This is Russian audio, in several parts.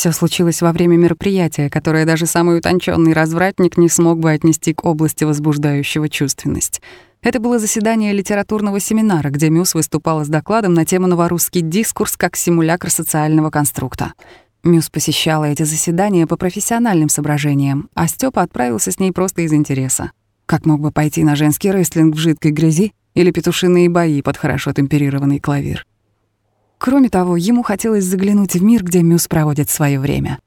Все случилось во время мероприятия, которое даже самый утонченный развратник не смог бы отнести к области возбуждающего чувственность. Это было заседание литературного семинара, где Мюс выступала с докладом на тему «Новорусский дискурс как симулякр социального конструкта». Мюс посещала эти заседания по профессиональным соображениям, а Степа отправился с ней просто из интереса. Как мог бы пойти на женский рестлинг в жидкой грязи или петушиные бои под хорошо темперированный клавир? Кроме того, ему хотелось заглянуть в мир, где Мюс проводит свое время.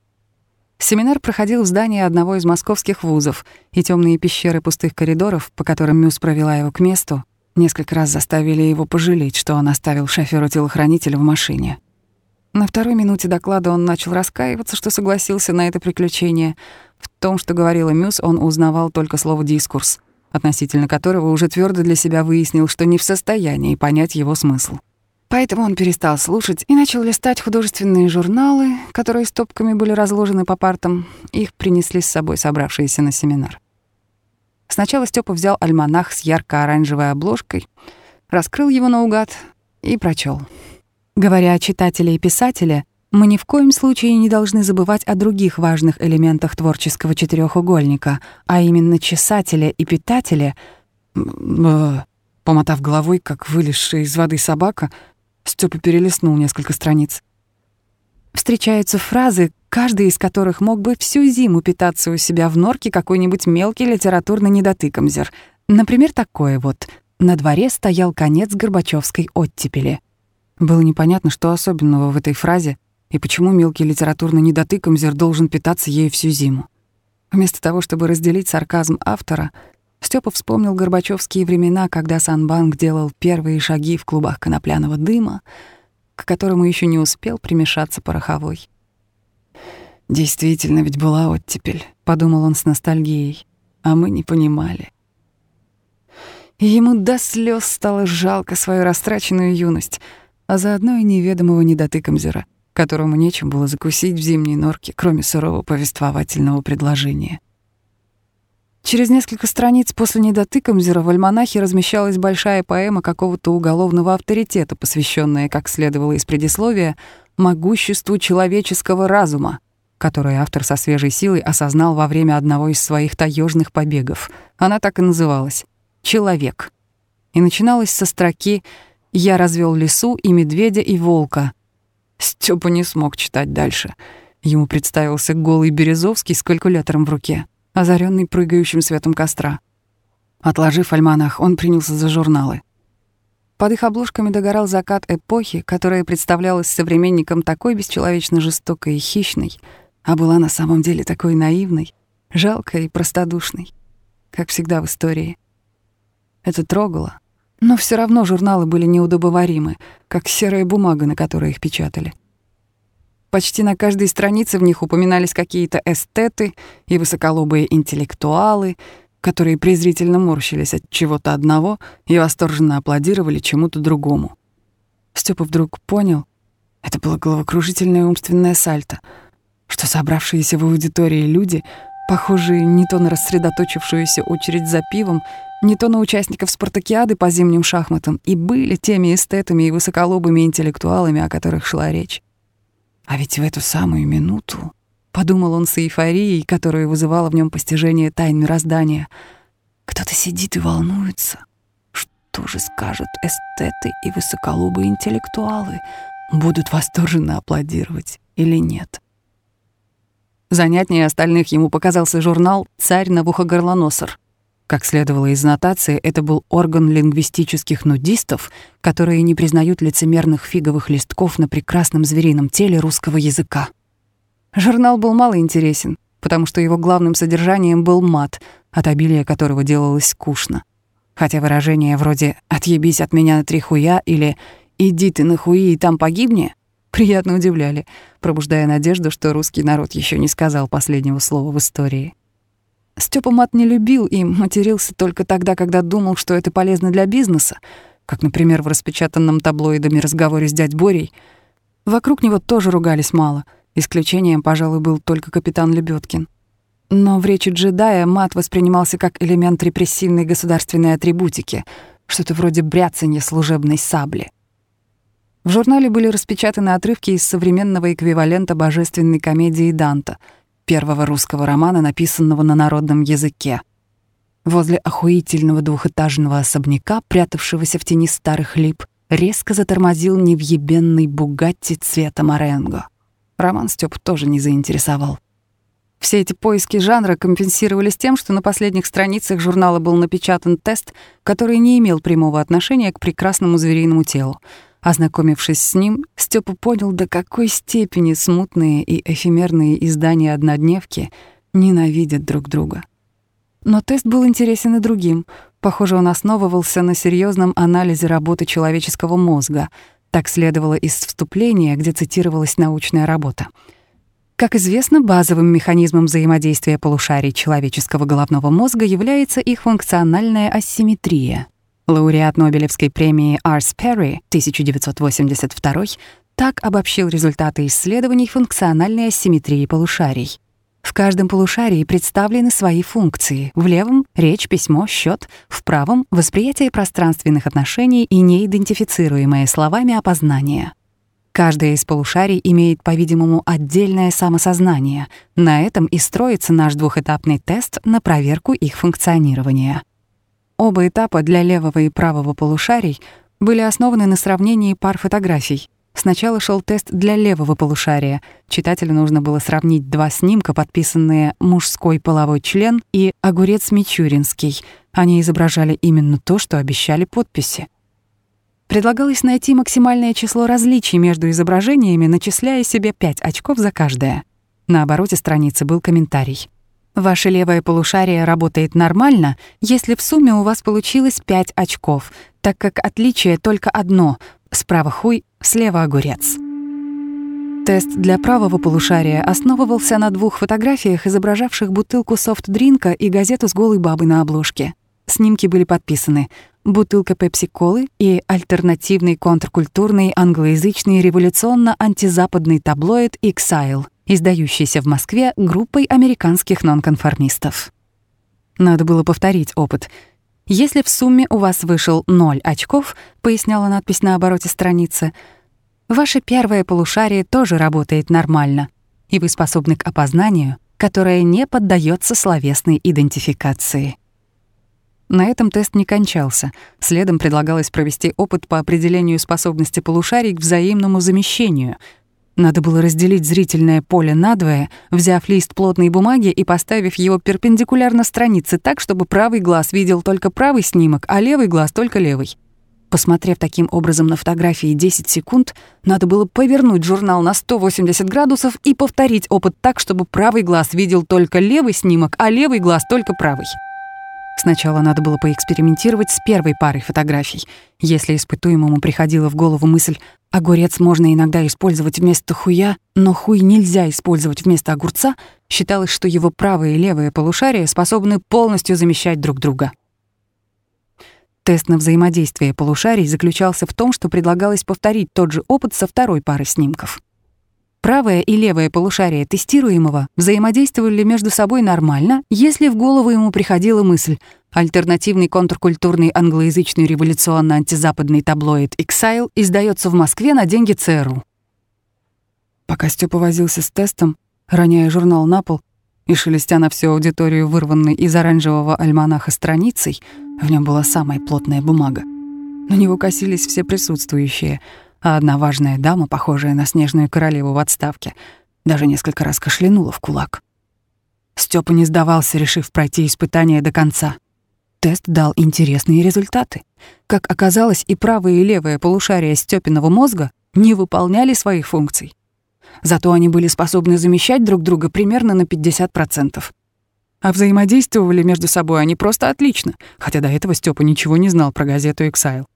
Семинар проходил в здании одного из московских вузов, и темные пещеры пустых коридоров, по которым Мюс провела его к месту, несколько раз заставили его пожалеть, что он оставил шофёра-телохранителя в машине. На второй минуте доклада он начал раскаиваться, что согласился на это приключение. В том, что говорила Мюс, он узнавал только слово «дискурс», относительно которого уже твердо для себя выяснил, что не в состоянии понять его смысл. Поэтому он перестал слушать и начал листать художественные журналы, которые стопками были разложены по партам. Их принесли с собой собравшиеся на семинар. Сначала Степа взял альманах с ярко-оранжевой обложкой, раскрыл его наугад и прочел. Говоря о читателе и писателе, мы ни в коем случае не должны забывать о других важных элементах творческого четырехугольника, а именно чесателе и питателе. Помотав головой, как вылезшая из воды собака, Степа перелистнул несколько страниц. Встречаются фразы, каждая из которых мог бы всю зиму питаться у себя в норке какой-нибудь мелкий литературный недотыкомзер. Например, такое вот «На дворе стоял конец Горбачевской оттепели». Было непонятно, что особенного в этой фразе и почему мелкий литературный недотыкомзер должен питаться ею всю зиму. Вместо того, чтобы разделить сарказм автора — Степа вспомнил горбачевские времена, когда Санбанк делал первые шаги в клубах конопляного дыма, к которому еще не успел примешаться пороховой. «Действительно ведь была оттепель», — подумал он с ностальгией, а мы не понимали. И ему до слез стало жалко свою растраченную юность, а заодно и неведомого недотыкомзера, которому нечем было закусить в зимней норке, кроме сурового повествовательного предложения. Через несколько страниц после недотыкомзера в альманахе размещалась большая поэма какого-то уголовного авторитета, посвященная, как следовало из предисловия, могуществу человеческого разума, которое автор со свежей силой осознал во время одного из своих таежных побегов. Она так и называлась «Человек». И начиналась со строки «Я развел лесу и медведя, и волка». Степа не смог читать дальше. Ему представился голый Березовский с калькулятором в руке озаренный прыгающим светом костра. Отложив альманах, он принялся за журналы. Под их обложками догорал закат эпохи, которая представлялась современникам такой бесчеловечно жестокой и хищной, а была на самом деле такой наивной, жалкой и простодушной, как всегда в истории. Это трогало, но все равно журналы были неудобоваримы, как серая бумага, на которой их печатали. Почти на каждой странице в них упоминались какие-то эстеты и высоколобые интеллектуалы, которые презрительно морщились от чего-то одного и восторженно аплодировали чему-то другому. Степа вдруг понял, это было головокружительное умственное сальто, что собравшиеся в аудитории люди, похожие не то на рассредоточившуюся очередь за пивом, не то на участников спартакиады по зимним шахматам, и были теми эстетами и высоколобыми интеллектуалами, о которых шла речь. А ведь в эту самую минуту, подумал он с эйфорией, которая вызывала в нем постижение тайн мироздания, кто-то сидит и волнуется. Что же скажут эстеты и высоколобые интеллектуалы? Будут восторженно аплодировать или нет? Занятнее остальных ему показался журнал «Царь Навуходонословр», как следовало из нотации, это был орган лингвистических нудистов, которые не признают лицемерных фиговых листков на прекрасном зверином теле русского языка. Журнал был мало интересен, потому что его главным содержанием был мат, от обилия которого делалось скучно. Хотя выражения вроде «отъебись от меня на три хуя» или «иди ты на хуи и там погибни» приятно удивляли, пробуждая надежду, что русский народ еще не сказал последнего слова в истории. Степа мат не любил и матерился только тогда, когда думал, что это полезно для бизнеса, как, например, в распечатанном таблоидами разговоре с дядь Борей. Вокруг него тоже ругались мало. Исключением, пожалуй, был только капитан Лебедкин. Но в речи джедая мат воспринимался как элемент репрессивной государственной атрибутики, что-то вроде бряцанья служебной сабли. В журнале были распечатаны отрывки из современного эквивалента божественной комедии Данта, первого русского романа, написанного на народном языке. Возле охуительного двухэтажного особняка, прятавшегося в тени старых лип, резко затормозил невъебенный Бугатти цвета Маренго. Роман Стёп тоже не заинтересовал. Все эти поиски жанра компенсировались тем, что на последних страницах журнала был напечатан тест, который не имел прямого отношения к прекрасному звериному телу. Ознакомившись с ним, Степа понял, до какой степени смутные и эфемерные издания «Однодневки» ненавидят друг друга. Но тест был интересен и другим. Похоже, он основывался на серьезном анализе работы человеческого мозга. Так следовало из вступления, где цитировалась научная работа. Как известно, базовым механизмом взаимодействия полушарий человеческого головного мозга является их функциональная асимметрия. Лауреат Нобелевской премии Арс Перри 1982 так обобщил результаты исследований функциональной асимметрии полушарий. В каждом полушарии представлены свои функции. В левом — речь, письмо, счет, в правом — восприятие пространственных отношений и неидентифицируемое словами опознание. Каждое из полушарий имеет, по-видимому, отдельное самосознание. На этом и строится наш двухэтапный тест на проверку их функционирования. Оба этапа для левого и правого полушарий были основаны на сравнении пар фотографий. Сначала шел тест для левого полушария. Читателю нужно было сравнить два снимка, подписанные «Мужской половой член» и «Огурец Мичуринский». Они изображали именно то, что обещали подписи. Предлагалось найти максимальное число различий между изображениями, начисляя себе 5 очков за каждое. На обороте страницы был комментарий. Ваше левое полушарие работает нормально, если в сумме у вас получилось 5 очков, так как отличие только одно — справа хуй, слева огурец. Тест для правого полушария основывался на двух фотографиях, изображавших бутылку софт-дринка и газету с голой бабой на обложке. Снимки были подписаны бутылка пепси-колы и альтернативный контркультурный англоязычный революционно-антизападный таблоид «Exile», издающийся в Москве группой американских нонконформистов. Надо было повторить опыт. Если в сумме у вас вышел 0 очков, поясняла надпись на обороте страницы, ваше первое полушарие тоже работает нормально, и вы способны к опознанию, которое не поддается словесной идентификации. На этом тест не кончался. Следом предлагалось провести опыт по определению способности полушарий к взаимному замещению. Надо было разделить зрительное поле надвое, взяв лист плотной бумаги и поставив его перпендикулярно странице так, чтобы правый глаз видел только правый снимок, а левый глаз только левый. Посмотрев таким образом на фотографии 10 секунд, надо было повернуть журнал на 180 градусов и повторить опыт так, чтобы правый глаз видел только левый снимок, а левый глаз только правый. Сначала надо было поэкспериментировать с первой парой фотографий. Если испытуемому приходила в голову мысль «огурец можно иногда использовать вместо хуя, но хуй нельзя использовать вместо огурца», считалось, что его правое и левое полушария способны полностью замещать друг друга. Тест на взаимодействие полушарий заключался в том, что предлагалось повторить тот же опыт со второй парой снимков. Правое и левое полушарие тестируемого взаимодействовали между собой нормально, если в голову ему приходила мысль «Альтернативный контркультурный англоязычный революционно-антизападный таблоид «Exile» издается в Москве на деньги ЦРУ». Пока Степа возился с тестом, роняя журнал на пол и шелестя на всю аудиторию вырванной из оранжевого альманаха страницей, в нем была самая плотная бумага. На него косились все присутствующие — а одна важная дама, похожая на снежную королеву в отставке, даже несколько раз кашлянула в кулак. Степа не сдавался, решив пройти испытание до конца. Тест дал интересные результаты. Как оказалось, и правое, и левое полушария Степиного мозга не выполняли своих функций. Зато они были способны замещать друг друга примерно на 50%. А взаимодействовали между собой они просто отлично, хотя до этого Степа ничего не знал про газету «Эксайл».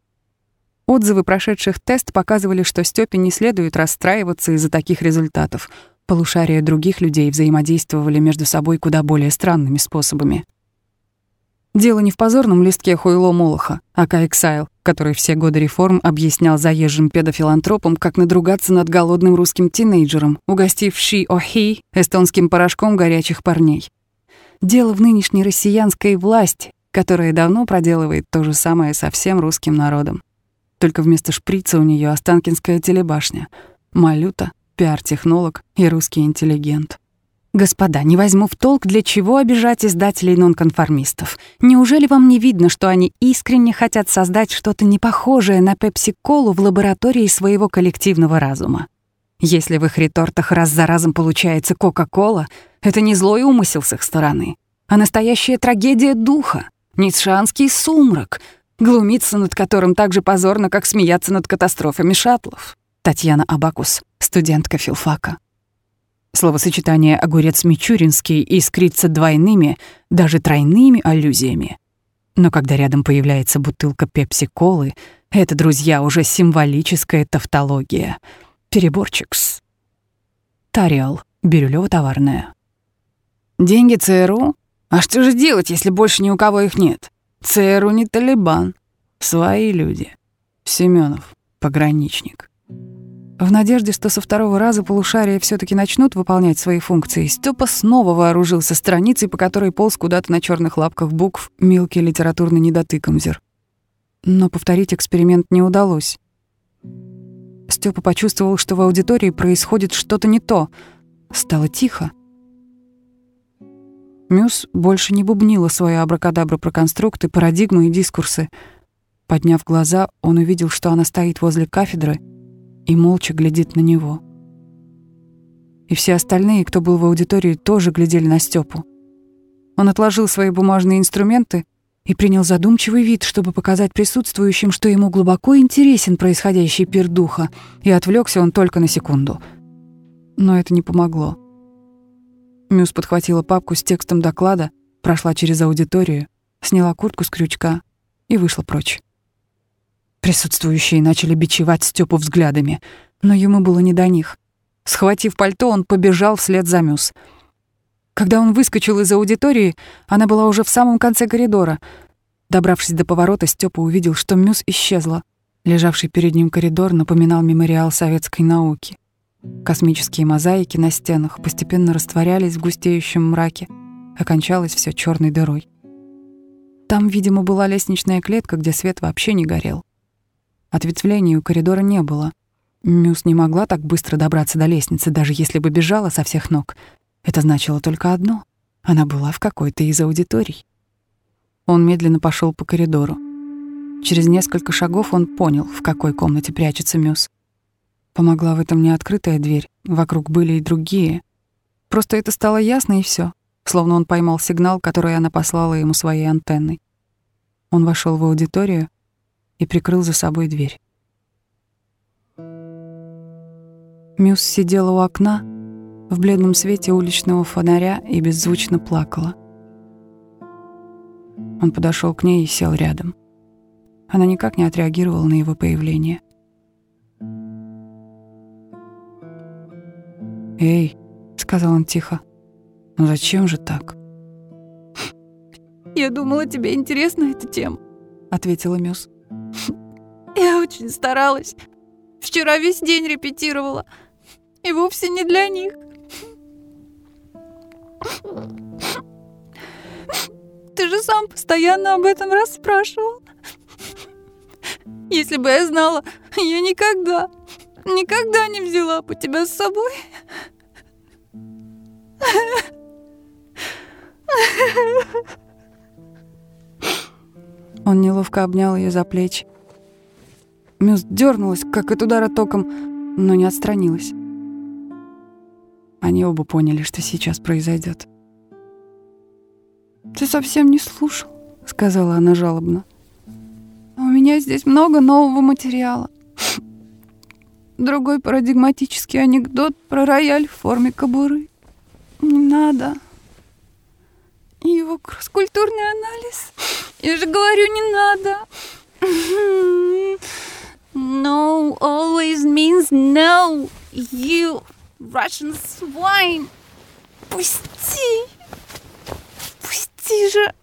Отзывы прошедших тест показывали, что Стёпе не следует расстраиваться из-за таких результатов. Полушария других людей взаимодействовали между собой куда более странными способами. Дело не в позорном листке Хуйло Молоха, а Каэксайл, который все годы реформ объяснял заезжим педофилантропам, как надругаться над голодным русским тинейджером, угостив ши охи эстонским порошком горячих парней. Дело в нынешней россиянской власти, которая давно проделывает то же самое со всем русским народом. Только вместо шприца у нее Останкинская телебашня. Малюта, пиар-технолог и русский интеллигент. Господа, не возьму в толк, для чего обижать издателей нонконформистов. Неужели вам не видно, что они искренне хотят создать что-то непохожее на пепси-колу в лаборатории своего коллективного разума? Если в их ретортах раз за разом получается Кока-Кола, это не злой умысел с их стороны, а настоящая трагедия духа, ницшанский сумрак, глумиться над которым так же позорно, как смеяться над катастрофами шаттлов. Татьяна Абакус, студентка филфака. Словосочетание «огурец Мичуринский» искрится двойными, даже тройными аллюзиями. Но когда рядом появляется бутылка пепси-колы, это, друзья, уже символическая тавтология. Переборчикс. Тариал. Бирюлёво-товарная. Деньги ЦРУ? А что же делать, если больше ни у кого их нет? ЦРУ не Талибан. Свои люди. Семенов, пограничник. В надежде, что со второго раза полушария все таки начнут выполнять свои функции, Степа снова вооружился страницей, по которой полз куда-то на черных лапках букв мелкий литературный недотыкомзер. Но повторить эксперимент не удалось. Степа почувствовал, что в аудитории происходит что-то не то. Стало тихо. Мюс больше не бубнила свои абракадабры про конструкты, парадигмы и дискурсы. Подняв глаза, он увидел, что она стоит возле кафедры — и молча глядит на него. И все остальные, кто был в аудитории, тоже глядели на Степу. Он отложил свои бумажные инструменты и принял задумчивый вид, чтобы показать присутствующим, что ему глубоко интересен происходящий пир духа, и отвлекся он только на секунду. Но это не помогло. Мюс подхватила папку с текстом доклада, прошла через аудиторию, сняла куртку с крючка и вышла прочь. Присутствующие начали бичевать Степу взглядами, но ему было не до них. Схватив пальто, он побежал вслед за Мюс. Когда он выскочил из аудитории, она была уже в самом конце коридора. Добравшись до поворота, Степа увидел, что Мюс исчезла. Лежавший перед ним коридор напоминал мемориал советской науки. Космические мозаики на стенах постепенно растворялись в густеющем мраке. Окончалось все черной дырой. Там, видимо, была лестничная клетка, где свет вообще не горел. Ответвлений у коридора не было. Мюс не могла так быстро добраться до лестницы, даже если бы бежала со всех ног. Это значило только одно — она была в какой-то из аудиторий. Он медленно пошел по коридору. Через несколько шагов он понял, в какой комнате прячется Мюс. Помогла в этом не открытая дверь, вокруг были и другие. Просто это стало ясно и все, словно он поймал сигнал, который она послала ему своей антенной. Он вошел в аудиторию и прикрыл за собой дверь. Мюс сидела у окна в бледном свете уличного фонаря и беззвучно плакала. Он подошел к ней и сел рядом. Она никак не отреагировала на его появление. «Эй», — сказал он тихо, — «ну зачем же так?» «Я думала, тебе интересна эта тема», — ответила Мюс. Я очень старалась. Вчера весь день репетировала. И вовсе не для них. Ты же сам постоянно об этом расспрашивал. Если бы я знала, я никогда, никогда не взяла бы тебя с собой. Он неловко обнял ее за плечи. Мюс дернулась, как от удара током, но не отстранилась. Они оба поняли, что сейчас произойдет. «Ты совсем не слушал», — сказала она жалобно. «У меня здесь много нового материала. Другой парадигматический анекдот про рояль в форме кобуры. Не надо. Его кросс-культурный анализ. Я же говорю, не надо. No always means no, you Russian swine. Пусти. Пусти же.